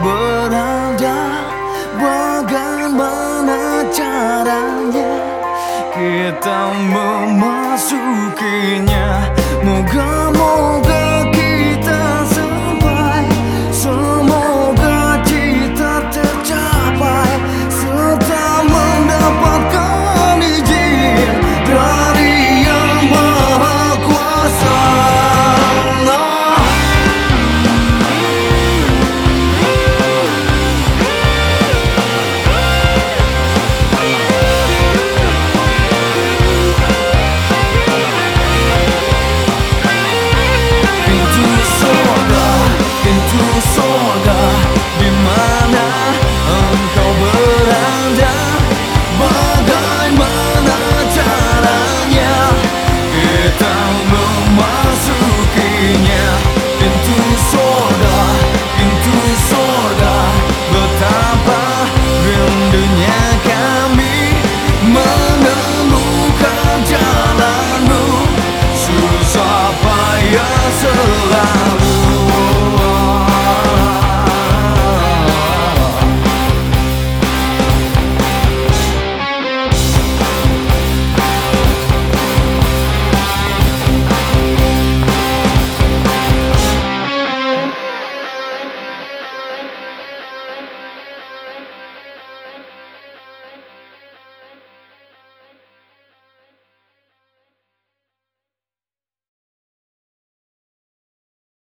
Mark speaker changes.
Speaker 1: berada Bagaimana caranya kita memasukinya Moga moga.